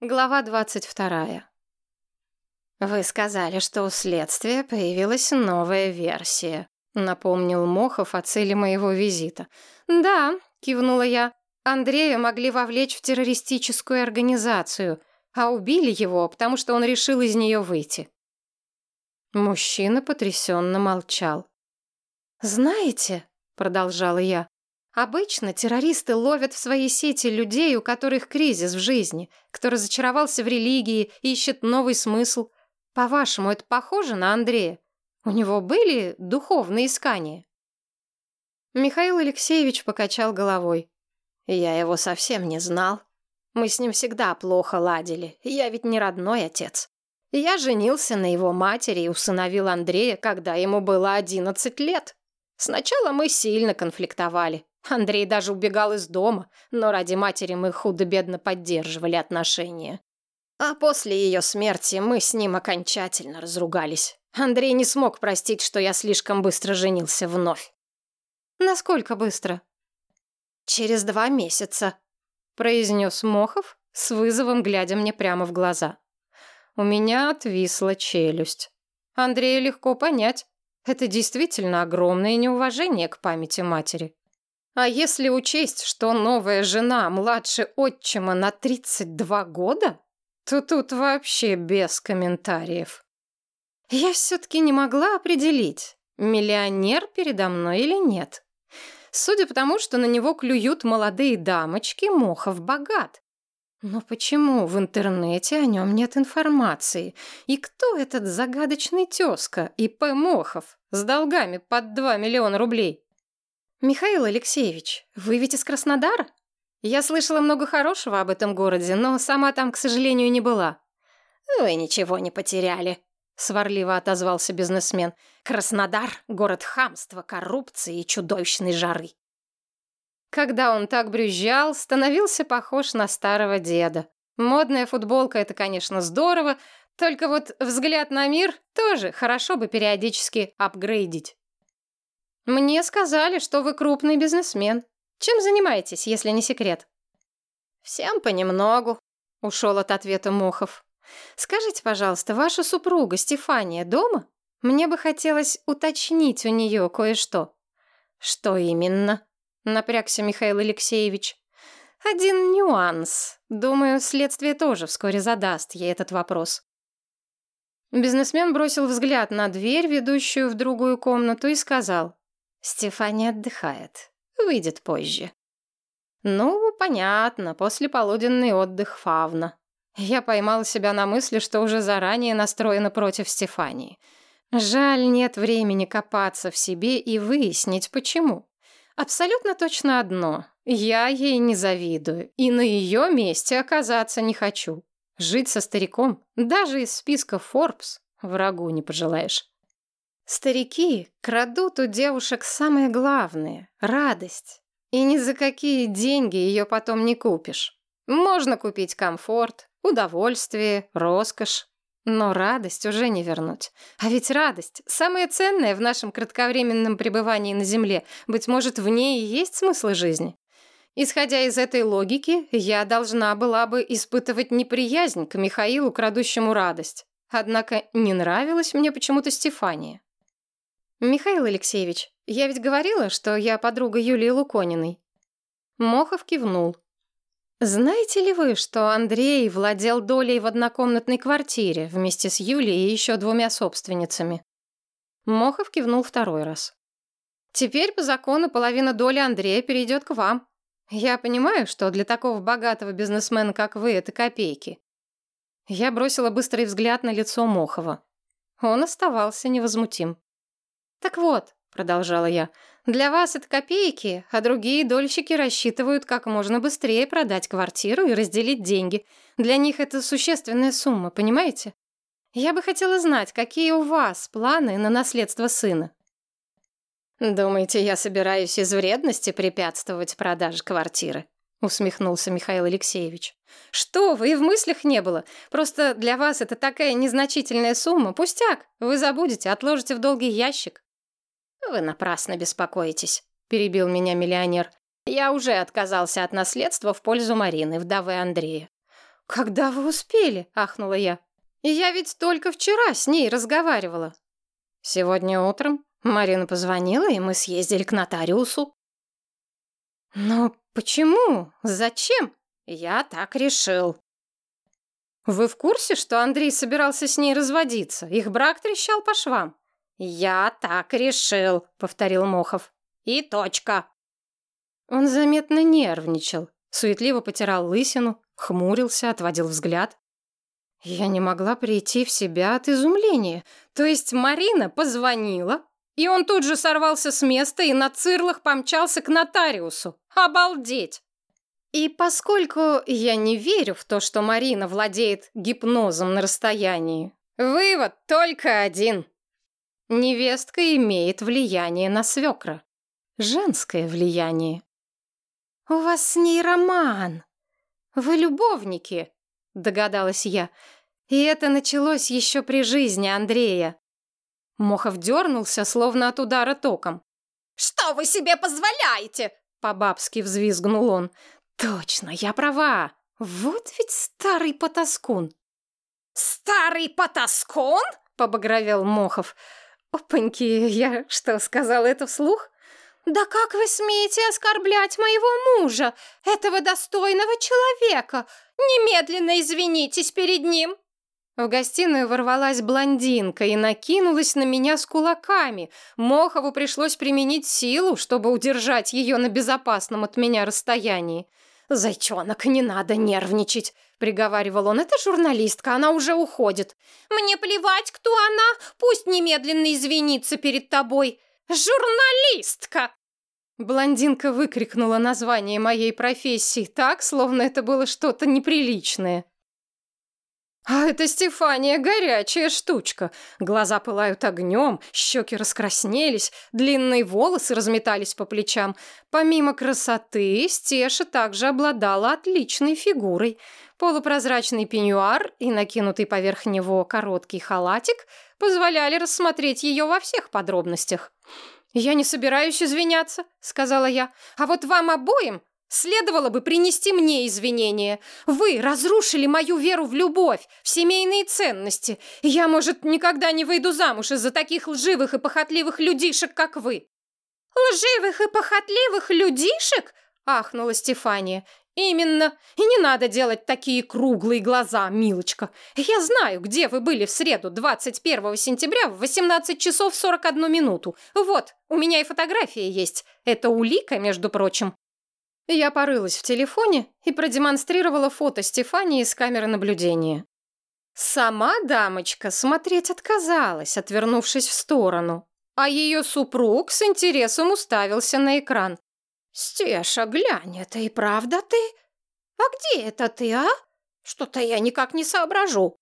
Глава двадцать вторая. «Вы сказали, что у следствия появилась новая версия», — напомнил Мохов о цели моего визита. «Да», — кивнула я, — «Андрея могли вовлечь в террористическую организацию, а убили его, потому что он решил из нее выйти». Мужчина потрясенно молчал. «Знаете», — продолжала я, Обычно террористы ловят в свои сети людей, у которых кризис в жизни, кто разочаровался в религии, ищет новый смысл. По-вашему, это похоже на Андрея? У него были духовные искания? Михаил Алексеевич покачал головой. Я его совсем не знал. Мы с ним всегда плохо ладили. Я ведь не родной отец. Я женился на его матери и усыновил Андрея, когда ему было одиннадцать лет. Сначала мы сильно конфликтовали. Андрей даже убегал из дома, но ради матери мы худо-бедно поддерживали отношения. А после ее смерти мы с ним окончательно разругались. Андрей не смог простить, что я слишком быстро женился вновь. «Насколько быстро?» «Через два месяца», — произнес Мохов, с вызовом глядя мне прямо в глаза. У меня отвисла челюсть. Андрея легко понять. Это действительно огромное неуважение к памяти матери. А если учесть, что новая жена младше отчима на 32 года, то тут вообще без комментариев. Я все-таки не могла определить, миллионер передо мной или нет. Судя по тому, что на него клюют молодые дамочки, Мохов богат. Но почему в интернете о нем нет информации? И кто этот загадочный тезка, И.П. Мохов, с долгами под 2 миллиона рублей? «Михаил Алексеевич, вы ведь из Краснодара? Я слышала много хорошего об этом городе, но сама там, к сожалению, не была». «Вы ничего не потеряли», — сварливо отозвался бизнесмен. «Краснодар — город хамства, коррупции и чудовищной жары». Когда он так брюзжал, становился похож на старого деда. Модная футболка — это, конечно, здорово, только вот взгляд на мир тоже хорошо бы периодически апгрейдить. «Мне сказали, что вы крупный бизнесмен. Чем занимаетесь, если не секрет?» «Всем понемногу», — ушел от ответа Мохов. «Скажите, пожалуйста, ваша супруга Стефания дома? Мне бы хотелось уточнить у нее кое-что». «Что именно?» — напрягся Михаил Алексеевич. «Один нюанс. Думаю, следствие тоже вскоре задаст ей этот вопрос». Бизнесмен бросил взгляд на дверь, ведущую в другую комнату, и сказал. Стефания отдыхает. Выйдет позже. Ну, понятно, после полуденный отдых фавна. Я поймала себя на мысли, что уже заранее настроена против Стефании. Жаль, нет времени копаться в себе и выяснить, почему. Абсолютно точно одно. Я ей не завидую, и на ее месте оказаться не хочу. Жить со стариком, даже из списка Forbes, врагу не пожелаешь. Старики крадут у девушек самое главное — радость. И ни за какие деньги ее потом не купишь. Можно купить комфорт, удовольствие, роскошь. Но радость уже не вернуть. А ведь радость — самое ценное в нашем кратковременном пребывании на Земле. Быть может, в ней и есть смысл жизни. Исходя из этой логики, я должна была бы испытывать неприязнь к Михаилу, крадущему радость. Однако не нравилась мне почему-то Стефания. «Михаил Алексеевич, я ведь говорила, что я подруга Юлии Лукониной». Мохов кивнул. «Знаете ли вы, что Андрей владел долей в однокомнатной квартире вместе с Юлией и еще двумя собственницами?» Мохов кивнул второй раз. «Теперь по закону половина доли Андрея перейдет к вам. Я понимаю, что для такого богатого бизнесмена, как вы, это копейки». Я бросила быстрый взгляд на лицо Мохова. Он оставался невозмутим. «Так вот», — продолжала я, — «для вас это копейки, а другие дольщики рассчитывают как можно быстрее продать квартиру и разделить деньги. Для них это существенная сумма, понимаете? Я бы хотела знать, какие у вас планы на наследство сына». «Думаете, я собираюсь из вредности препятствовать продаже квартиры?» — усмехнулся Михаил Алексеевич. «Что вы, и в мыслях не было. Просто для вас это такая незначительная сумма. Пустяк. Вы забудете, отложите в долгий ящик». «Вы напрасно беспокоитесь», — перебил меня миллионер. «Я уже отказался от наследства в пользу Марины, вдовы Андрея». «Когда вы успели?» — ахнула я. «Я ведь только вчера с ней разговаривала». «Сегодня утром Марина позвонила, и мы съездили к нотариусу». «Но почему? Зачем?» «Я так решил». «Вы в курсе, что Андрей собирался с ней разводиться? Их брак трещал по швам». «Я так решил», — повторил Мохов. «И точка». Он заметно нервничал, суетливо потирал лысину, хмурился, отводил взгляд. Я не могла прийти в себя от изумления. То есть Марина позвонила, и он тут же сорвался с места и на цирлах помчался к нотариусу. Обалдеть! И поскольку я не верю в то, что Марина владеет гипнозом на расстоянии, вывод только один. Невестка имеет влияние на свекра. Женское влияние. «У вас с ней роман. Вы любовники», — догадалась я. И это началось еще при жизни Андрея. Мохов дернулся, словно от удара током. «Что вы себе позволяете?» — по-бабски взвизгнул он. Точно, я права. Вот ведь старый потаскун. Старый потаскун? Побагровел Мохов. Опаньки, я что, сказал это вслух? Да как вы смеете оскорблять моего мужа, этого достойного человека? Немедленно извинитесь перед ним. В гостиную ворвалась блондинка и накинулась на меня с кулаками. Мохову пришлось применить силу, чтобы удержать ее на безопасном от меня расстоянии. «Зайчонок, не надо нервничать», — приговаривал он. «Это журналистка, она уже уходит». «Мне плевать, кто она, пусть немедленно извинится перед тобой». «Журналистка!» Блондинка выкрикнула название моей профессии так, словно это было что-то неприличное. А это Стефания горячая штучка. Глаза пылают огнем, щеки раскраснелись, длинные волосы разметались по плечам. Помимо красоты, Стеша также обладала отличной фигурой. Полупрозрачный пеньюар и накинутый поверх него короткий халатик позволяли рассмотреть ее во всех подробностях. «Я не собираюсь извиняться», — сказала я. «А вот вам обоим Следовало бы принести мне извинения. Вы разрушили мою веру в любовь, в семейные ценности. Я, может, никогда не выйду замуж из-за таких лживых и похотливых людишек, как вы. Лживых и похотливых людишек? ахнула Стефания. Именно. И не надо делать такие круглые глаза, милочка. Я знаю, где вы были в среду, 21 сентября в 18 часов 41 минуту. Вот, у меня и фотография есть. Это улика, между прочим. Я порылась в телефоне и продемонстрировала фото Стефании с камеры наблюдения. Сама дамочка смотреть отказалась, отвернувшись в сторону, а ее супруг с интересом уставился на экран. «Стеша, глянь, это и правда ты? А где это ты, а? Что-то я никак не соображу».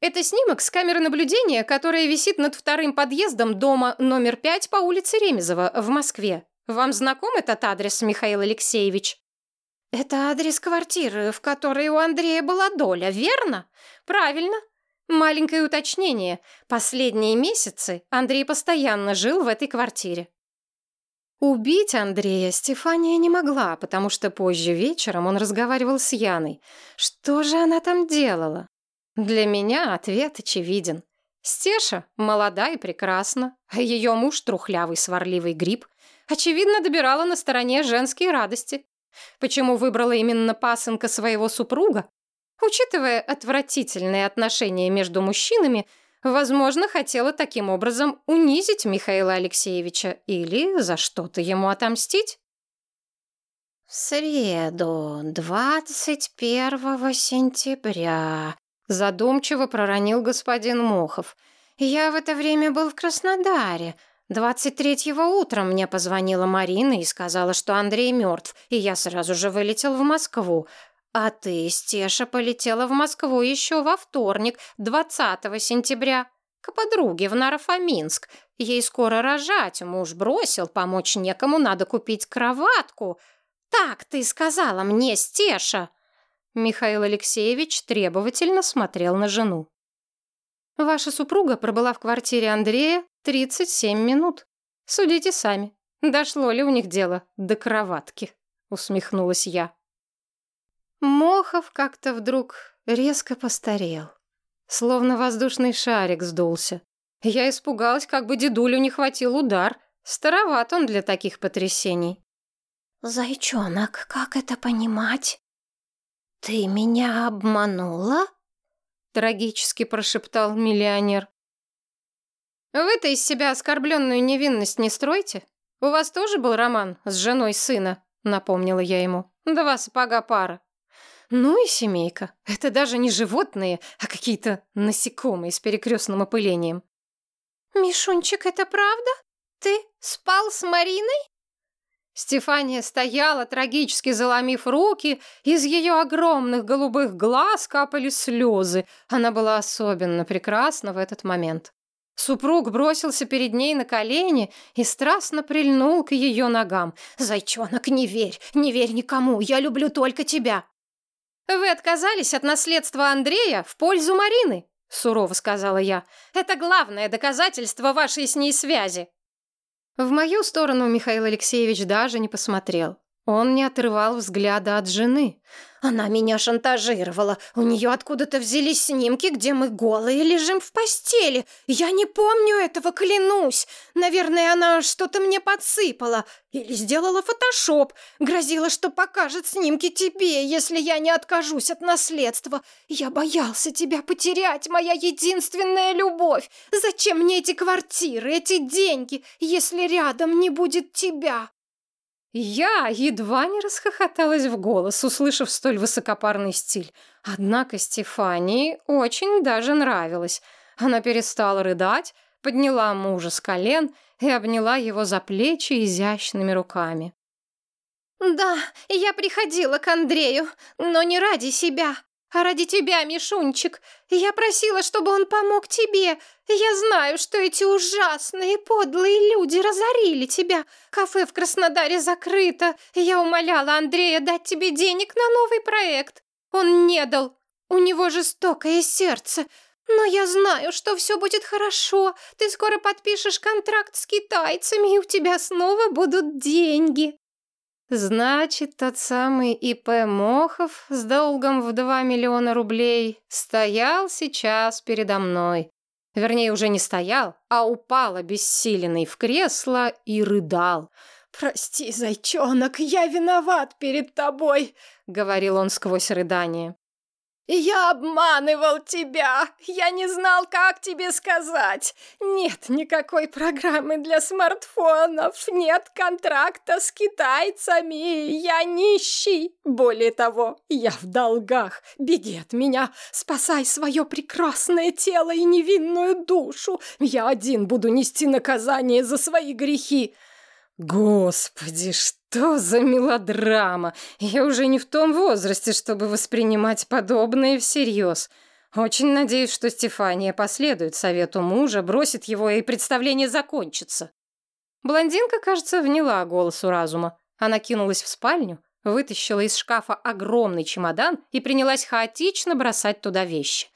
Это снимок с камеры наблюдения, которая висит над вторым подъездом дома номер 5 по улице Ремезова в Москве. Вам знаком этот адрес, Михаил Алексеевич? Это адрес квартиры, в которой у Андрея была доля, верно? Правильно. Маленькое уточнение. Последние месяцы Андрей постоянно жил в этой квартире. Убить Андрея Стефания не могла, потому что позже вечером он разговаривал с Яной. Что же она там делала? Для меня ответ очевиден. Стеша молода и прекрасна, а ее муж трухлявый сварливый гриб — Очевидно, добирала на стороне женские радости. Почему выбрала именно пасынка своего супруга? Учитывая отвратительные отношения между мужчинами, возможно, хотела таким образом унизить Михаила Алексеевича или за что-то ему отомстить. «В среду, 21 сентября», — задумчиво проронил господин Мохов. «Я в это время был в Краснодаре. Двадцать третьего утром мне позвонила Марина и сказала, что Андрей мертв, и я сразу же вылетел в Москву. А ты, Стеша, полетела в Москву еще во вторник, 20 сентября, к подруге в Нарафаминск. Ей скоро рожать, муж бросил, помочь некому, надо купить кроватку. Так ты сказала мне, Стеша. Михаил Алексеевич требовательно смотрел на жену. Ваша супруга пробыла в квартире Андрея 37 минут. Судите сами, дошло ли у них дело до кроватки, усмехнулась я. Мохов как-то вдруг резко постарел. Словно воздушный шарик сдулся. Я испугалась, как бы дедулю не хватил удар. Староват он для таких потрясений. «Зайчонок, как это понимать? Ты меня обманула?» Трагически прошептал миллионер. «Вы-то из себя оскорбленную невинность не стройте. У вас тоже был роман с женой сына?» Напомнила я ему. «Два сапога пара». Ну и семейка. Это даже не животные, а какие-то насекомые с перекрестным опылением. «Мишунчик, это правда? Ты спал с Мариной?» Стефания стояла, трагически заломив руки, из ее огромных голубых глаз капали слезы. Она была особенно прекрасна в этот момент. Супруг бросился перед ней на колени и страстно прильнул к ее ногам. «Зайчонок, не верь, не верь никому, я люблю только тебя!» «Вы отказались от наследства Андрея в пользу Марины», — сурово сказала я. «Это главное доказательство вашей с ней связи». В мою сторону Михаил Алексеевич даже не посмотрел. Он не отрывал взгляда от жены. Она меня шантажировала. У нее откуда-то взялись снимки, где мы голые лежим в постели. Я не помню этого, клянусь. Наверное, она что-то мне подсыпала. Или сделала фотошоп. Грозила, что покажет снимки тебе, если я не откажусь от наследства. Я боялся тебя потерять, моя единственная любовь. Зачем мне эти квартиры, эти деньги, если рядом не будет тебя? Я едва не расхохоталась в голос, услышав столь высокопарный стиль. Однако Стефании очень даже нравилось. Она перестала рыдать, подняла мужа с колен и обняла его за плечи изящными руками. «Да, я приходила к Андрею, но не ради себя а ради тебя, Мишунчик. Я просила, чтобы он помог тебе. Я знаю, что эти ужасные подлые люди разорили тебя. Кафе в Краснодаре закрыто. Я умоляла Андрея дать тебе денег на новый проект. Он не дал. У него жестокое сердце. Но я знаю, что все будет хорошо. Ты скоро подпишешь контракт с китайцами, и у тебя снова будут деньги. Значит, тот самый И.П. Мохов с долгом в 2 миллиона рублей стоял сейчас передо мной. Вернее, уже не стоял, а упал обессиленный в кресло и рыдал. «Прости, зайчонок, я виноват перед тобой», — говорил он сквозь рыдание. «Я обманывал тебя! Я не знал, как тебе сказать! Нет никакой программы для смартфонов, нет контракта с китайцами, я нищий! Более того, я в долгах! Беги от меня, спасай свое прекрасное тело и невинную душу! Я один буду нести наказание за свои грехи!» Господи, что за мелодрама! Я уже не в том возрасте, чтобы воспринимать подобное всерьез. Очень надеюсь, что Стефания последует совету мужа, бросит его, и представление закончится. Блондинка, кажется, вняла голосу разума. Она кинулась в спальню, вытащила из шкафа огромный чемодан и принялась хаотично бросать туда вещи.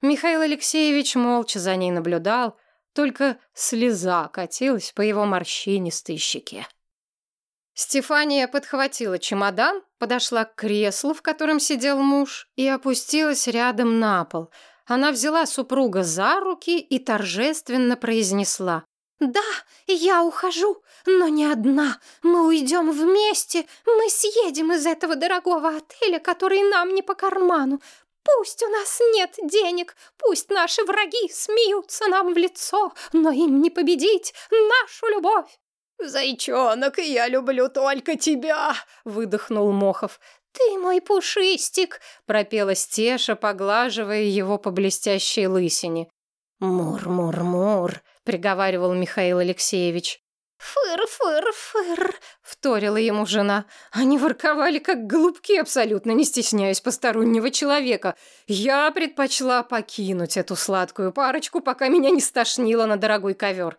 Михаил Алексеевич молча за ней наблюдал, только слеза катилась по его морщинистой щеке. Стефания подхватила чемодан, подошла к креслу, в котором сидел муж, и опустилась рядом на пол. Она взяла супруга за руки и торжественно произнесла. «Да, я ухожу, но не одна. Мы уйдем вместе. Мы съедем из этого дорогого отеля, который нам не по карману. Пусть у нас нет денег, пусть наши враги смеются нам в лицо, но им не победить нашу любовь. «Зайчонок, я люблю только тебя!» — выдохнул Мохов. «Ты мой пушистик!» — пропела Стеша, поглаживая его по блестящей лысине. «Мур-мур-мур!» — приговаривал Михаил Алексеевич. «Фыр-фыр-фыр!» — вторила ему жена. Они ворковали, как голубки, абсолютно не стесняясь постороннего человека. Я предпочла покинуть эту сладкую парочку, пока меня не стошнило на дорогой ковер.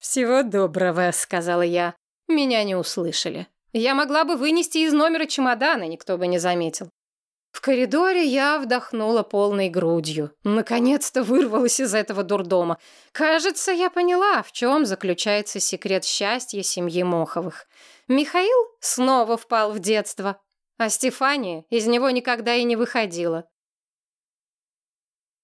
«Всего доброго», — сказала я. Меня не услышали. Я могла бы вынести из номера чемодана, никто бы не заметил. В коридоре я вдохнула полной грудью. Наконец-то вырвалась из этого дурдома. Кажется, я поняла, в чем заключается секрет счастья семьи Моховых. Михаил снова впал в детство. А Стефания из него никогда и не выходила.